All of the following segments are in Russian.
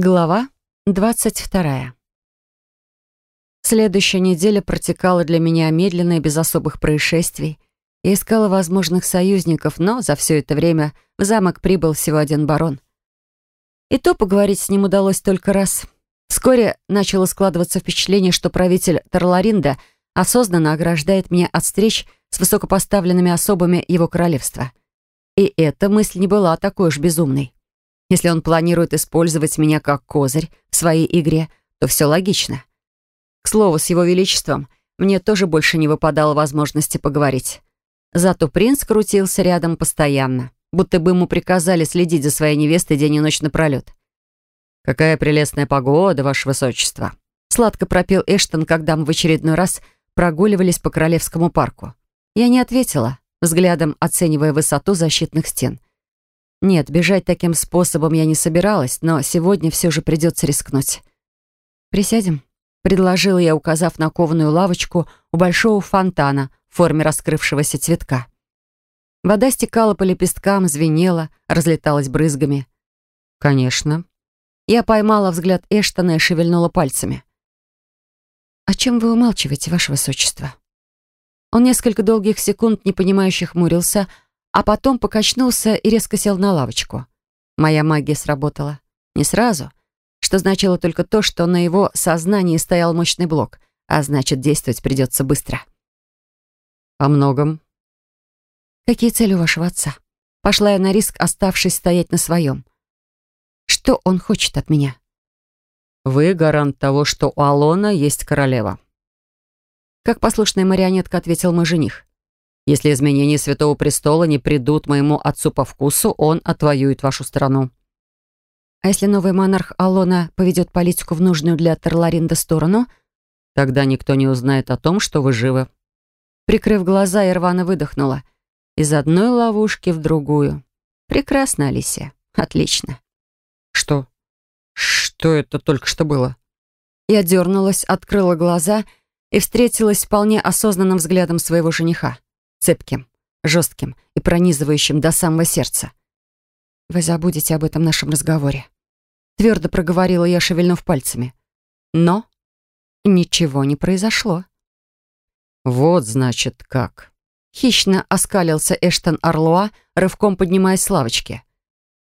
Глава 22. Следующая неделя протекала для меня медленно и без особых происшествий. Я искала возможных союзников, но за все это время в замок прибыл всего один барон. И то поговорить с ним удалось только раз. Вскоре начало складываться впечатление, что правитель Тарларинда осознанно ограждает меня от встреч с высокопоставленными особами его королевства. И эта мысль не была такой уж безумной. Если он планирует использовать меня как козырь в своей игре, то все логично. К слову, с его величеством мне тоже больше не выпадало возможности поговорить. Зато принц крутился рядом постоянно, будто бы ему приказали следить за своей невестой день и ночь напролет. «Какая прелестная погода, ваше высочество!» Сладко пропел Эштон, когда мы в очередной раз прогуливались по Королевскому парку. Я не ответила, взглядом оценивая высоту защитных стен. Нет, бежать таким способом я не собиралась, но сегодня все же придется рискнуть. «Присядем?» — предложила я, указав на кованую лавочку у большого фонтана в форме раскрывшегося цветка. Вода стекала по лепесткам, звенела, разлеталась брызгами. «Конечно». Я поймала взгляд Эштона и шевельнула пальцами. «О чем вы умалчиваете, ваше высочество?» Он несколько долгих секунд непонимающе хмурился, а потом покачнулся и резко сел на лавочку. Моя магия сработала. Не сразу, что значило только то, что на его сознании стоял мощный блок, а значит, действовать придется быстро. «О многом». «Какие цели у вашего отца?» Пошла я на риск, оставшись стоять на своем. «Что он хочет от меня?» «Вы гарант того, что у Алона есть королева». Как послушная марионетка ответил мой жених. Если изменения Святого Престола не придут моему отцу по вкусу, он отвоюет вашу страну». «А если новый монарх Алона поведет политику в нужную для Терларинда сторону?» «Тогда никто не узнает о том, что вы живы». Прикрыв глаза, Ирвана выдохнула. Из одной ловушки в другую. «Прекрасно, Алисия. Отлично». «Что? Что это только что было?» Я дернулась, открыла глаза и встретилась вполне осознанным взглядом своего жениха цепким, жестким и пронизывающим до самого сердца. «Вы забудете об этом нашем разговоре», — твердо проговорила я, шевельнув пальцами. Но ничего не произошло. «Вот, значит, как». Хищно оскалился Эштон Орлуа, рывком поднимаясь с лавочки.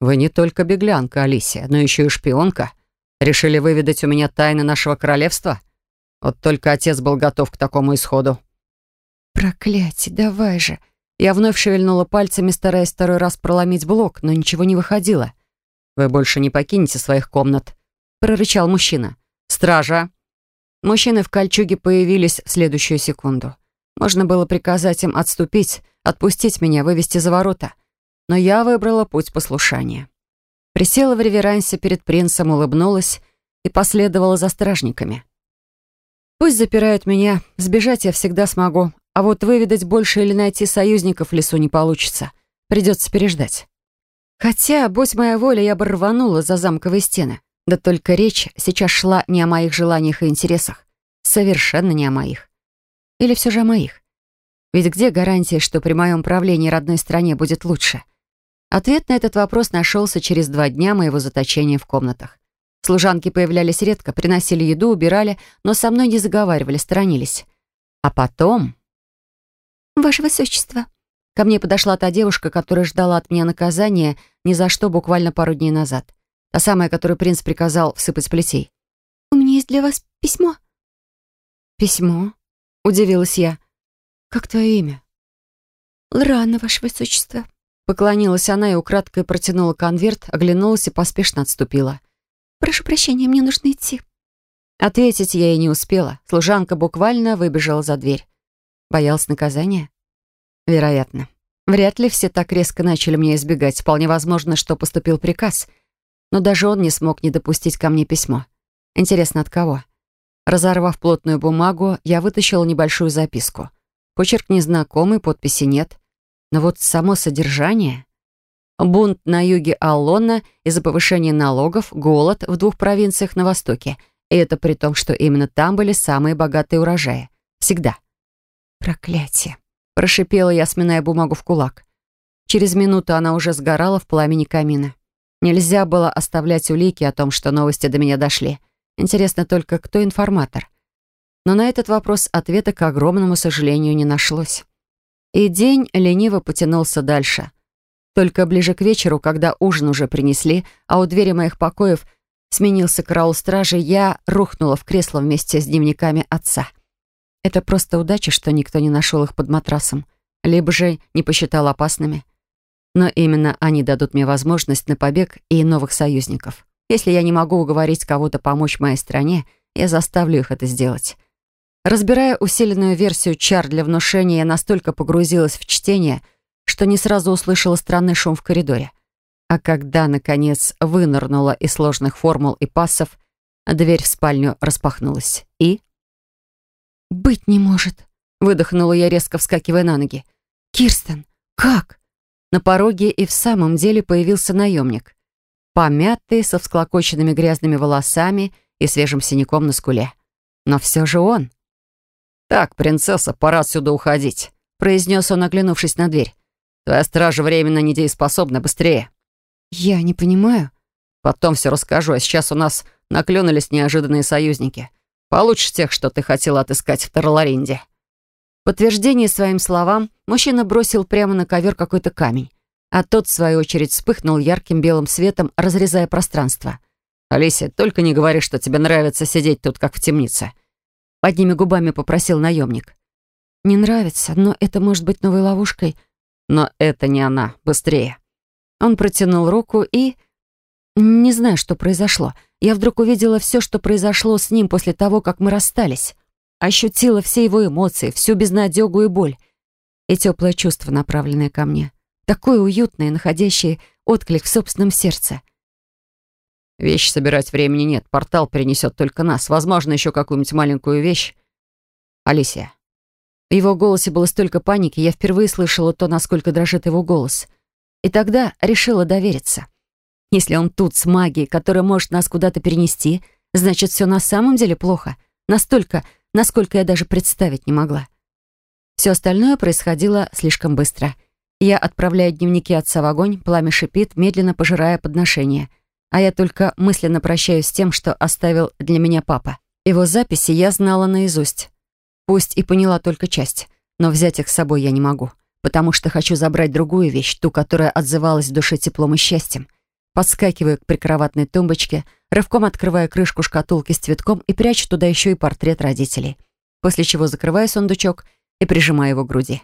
«Вы не только беглянка, Алисия, но еще и шпионка. Решили выведать у меня тайны нашего королевства? Вот только отец был готов к такому исходу». «Проклятие, давай же!» Я вновь шевельнула пальцами, стараясь второй раз проломить блок, но ничего не выходило. «Вы больше не покинете своих комнат», — прорычал мужчина. «Стража!» Мужчины в кольчуге появились в следующую секунду. Можно было приказать им отступить, отпустить меня, вывести за ворота. Но я выбрала путь послушания. Присела в реверансе перед принцем, улыбнулась и последовала за стражниками. Пусть запирают меня, сбежать я всегда смогу, а вот выведать больше или найти союзников в лесу не получится. Придется переждать. Хотя, будь моя воля, я бы рванула за замковые стены. Да только речь сейчас шла не о моих желаниях и интересах. Совершенно не о моих. Или все же о моих. Ведь где гарантия, что при моем правлении родной стране будет лучше? Ответ на этот вопрос нашелся через два дня моего заточения в комнатах. Служанки появлялись редко, приносили еду, убирали, но со мной не заговаривали, сторонились. А потом... «Ваше Высочество». Ко мне подошла та девушка, которая ждала от меня наказания ни за что буквально пару дней назад. Та самая, которую принц приказал всыпать плетей. «У меня есть для вас письмо». «Письмо?» — удивилась я. «Как твое имя?» «Лрана, Ваше Высочество». Поклонилась она и украдкой протянула конверт, оглянулась и поспешно отступила. «Прошу прощения, мне нужно идти». Ответить я ей не успела. Служанка буквально выбежала за дверь. Боялась наказания? Вероятно. Вряд ли все так резко начали меня избегать. Вполне возможно, что поступил приказ. Но даже он не смог не допустить ко мне письмо. Интересно, от кого? Разорвав плотную бумагу, я вытащила небольшую записку. Почерк незнакомый, подписи нет. Но вот само содержание... Бунт на юге Аллона из-за повышения налогов, голод в двух провинциях на востоке. И это при том, что именно там были самые богатые урожаи. Всегда. «Проклятие!» — прошипела я, сминая бумагу в кулак. Через минуту она уже сгорала в пламени камина. Нельзя было оставлять улики о том, что новости до меня дошли. Интересно только, кто информатор. Но на этот вопрос ответа, к огромному сожалению, не нашлось. И день лениво потянулся дальше. Только ближе к вечеру, когда ужин уже принесли, а у двери моих покоев сменился караул стражи, я рухнула в кресло вместе с дневниками отца. Это просто удача, что никто не нашел их под матрасом, либо же не посчитал опасными. Но именно они дадут мне возможность на побег и новых союзников. Если я не могу уговорить кого-то помочь моей стране, я заставлю их это сделать. Разбирая усиленную версию чар для внушения, я настолько погрузилась в чтение, что не сразу услышала странный шум в коридоре. А когда, наконец, вынырнула из сложных формул и пассов, дверь в спальню распахнулась. И... «Быть не может», — выдохнула я, резко вскакивая на ноги. «Кирстен, как?» На пороге и в самом деле появился наемник. Помятый, со всклокоченными грязными волосами и свежим синяком на скуле. Но все же он. «Так, принцесса, пора отсюда уходить», — произнес он, оглянувшись на дверь. «Твоя стража временно недееспособна, быстрее». «Я не понимаю». «Потом все расскажу, а сейчас у нас наклюнулись неожиданные союзники. Получше тех, что ты хотела отыскать в Тарларинде» подтверждение своим словам, мужчина бросил прямо на ковер какой-то камень, а тот, в свою очередь, вспыхнул ярким белым светом, разрезая пространство. «Алисия, только не говори, что тебе нравится сидеть тут, как в темнице», — одними губами попросил наемник. «Не нравится, но это может быть новой ловушкой». «Но это не она. Быстрее». Он протянул руку и... Не знаю, что произошло. Я вдруг увидела все, что произошло с ним после того, как мы расстались. Ощутила все его эмоции, всю безнадегу и боль. И теплое чувство, направленное ко мне. Такое уютное, находящее отклик в собственном сердце. Вещь собирать времени нет. Портал перенесет только нас. Возможно, еще какую-нибудь маленькую вещь. Алисия. В его голосе было столько паники, я впервые слышала то, насколько дрожит его голос. И тогда решила довериться. Если он тут с магией, которая может нас куда-то перенести, значит, все на самом деле плохо. Настолько, насколько я даже представить не могла. Все остальное происходило слишком быстро. Я отправляю дневники отца в огонь, пламя шипит, медленно пожирая подношение. А я только мысленно прощаюсь с тем, что оставил для меня папа. Его записи я знала наизусть. Пусть и поняла только часть, но взять их с собой я не могу, потому что хочу забрать другую вещь, ту, которая отзывалась в душе теплом и счастьем. Подскакиваю к прикроватной тумбочке, рывком открываю крышку шкатулки с цветком и прячу туда еще и портрет родителей. После чего закрываю сундучок и прижимаю его к груди.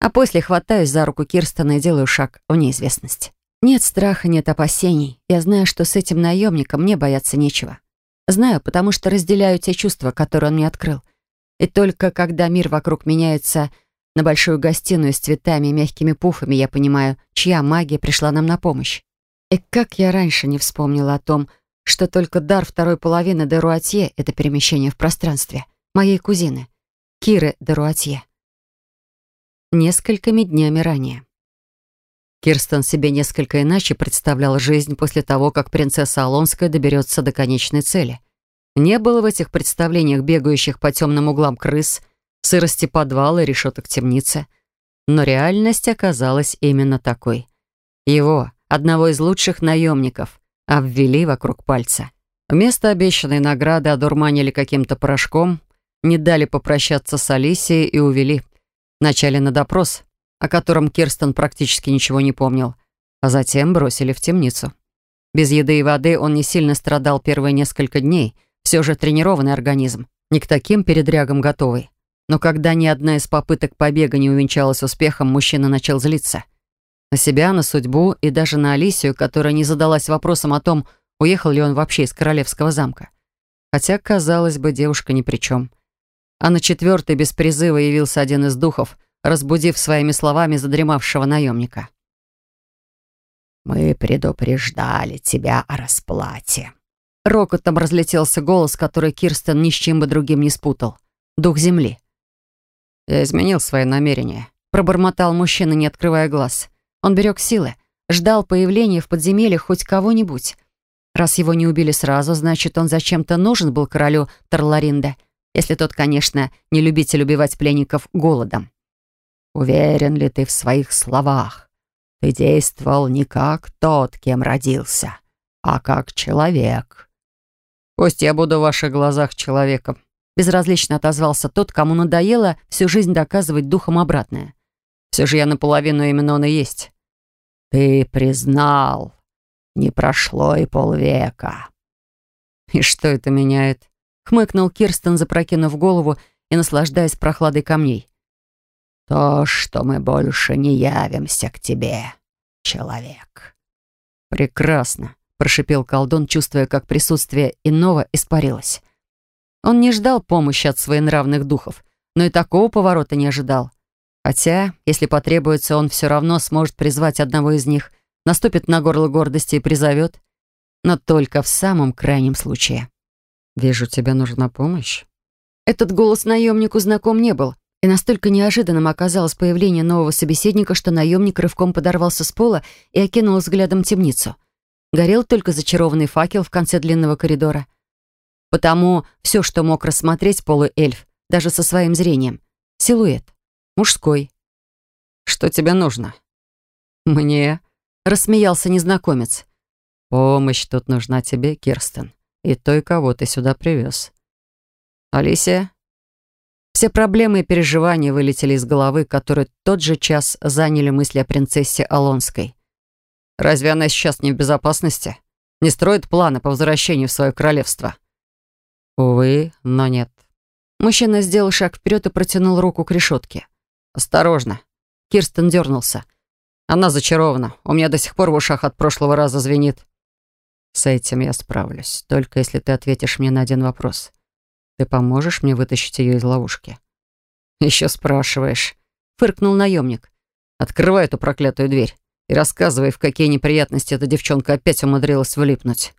А после хватаюсь за руку Кирстона и делаю шаг в неизвестность. Нет страха, нет опасений. Я знаю, что с этим наемником мне бояться нечего. Знаю, потому что разделяю те чувства, которые он мне открыл. И только когда мир вокруг меняется на большую гостиную с цветами и мягкими пуфами, я понимаю, чья магия пришла нам на помощь. И как я раньше не вспомнила о том, что только дар второй половины де Руатье — это перемещение в пространстве, моей кузины, Киры де Руатье. Несколькими днями ранее. Кирстен себе несколько иначе представлял жизнь после того, как принцесса Алонская доберется до конечной цели. Не было в этих представлениях бегающих по темным углам крыс, сырости подвала и решеток темницы. Но реальность оказалась именно такой. Его, одного из лучших наемников, обвели вокруг пальца. Вместо обещанной награды одурманили каким-то порошком, не дали попрощаться с Алисией и увели. Вначале на допрос, о котором Кирстен практически ничего не помнил, а затем бросили в темницу. Без еды и воды он не сильно страдал первые несколько дней, все же тренированный организм, не к таким передрягам готовый. Но когда ни одна из попыток побега не увенчалась успехом, мужчина начал злиться. На себя, на судьбу и даже на Алисию, которая не задалась вопросом о том, уехал ли он вообще из королевского замка. Хотя, казалось бы, девушка ни при чем. А на четвертой без призыва явился один из духов, разбудив своими словами задремавшего наемника. «Мы предупреждали тебя о расплате». Рокотом разлетелся голос, который Кирстен ни с чем бы другим не спутал. Дух земли. «Я изменил свои намерения», — пробормотал мужчина, не открывая глаз. Он берег силы, ждал появления в подземелье хоть кого-нибудь. Раз его не убили сразу, значит, он зачем-то нужен был королю Тарларинда, если тот, конечно, не любитель убивать пленников голодом. «Уверен ли ты в своих словах? Ты действовал не как тот, кем родился, а как человек». «Пусть я буду в ваших глазах человеком», безразлично отозвался тот, кому надоело всю жизнь доказывать духом обратное. «Все же я наполовину именно он и есть». «Ты признал. Не прошло и полвека». «И что это меняет?» — хмыкнул Кирстен, запрокинув голову и наслаждаясь прохладой камней. «То, что мы больше не явимся к тебе, человек». «Прекрасно», — прошипел колдун, чувствуя, как присутствие иного испарилось. Он не ждал помощи от своенравных духов, но и такого поворота не ожидал. Хотя, если потребуется, он все равно сможет призвать одного из них, наступит на горло гордости и призовет, но только в самом крайнем случае. «Вижу, тебе нужна помощь». Этот голос наемнику знаком не был, и настолько неожиданным оказалось появление нового собеседника, что наемник рывком подорвался с пола и окинул взглядом темницу. Горел только зачарованный факел в конце длинного коридора. Потому все, что мог рассмотреть полуэльф, даже со своим зрением. Силуэт. Мужской. «Что тебе нужно?» «Мне?» — рассмеялся незнакомец. «Помощь тут нужна тебе, Кирстен и той, кого ты сюда привез. Алисия? Все проблемы и переживания вылетели из головы, которые тот же час заняли мысли о принцессе Алонской. Разве она сейчас не в безопасности? Не строит планы по возвращению в свое королевство? Увы, но нет. Мужчина сделал шаг вперед и протянул руку к решетке. «Осторожно!» Кирстен дернулся. «Она зачарована. У меня до сих пор в ушах от прошлого раза звенит». С этим я справлюсь, только если ты ответишь мне на один вопрос. Ты поможешь мне вытащить ее из ловушки? Еще спрашиваешь. Фыркнул наемник. Открывай эту проклятую дверь и рассказывай, в какие неприятности эта девчонка опять умудрилась влипнуть.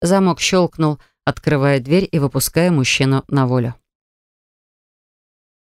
Замок щелкнул, открывая дверь и выпуская мужчину на волю.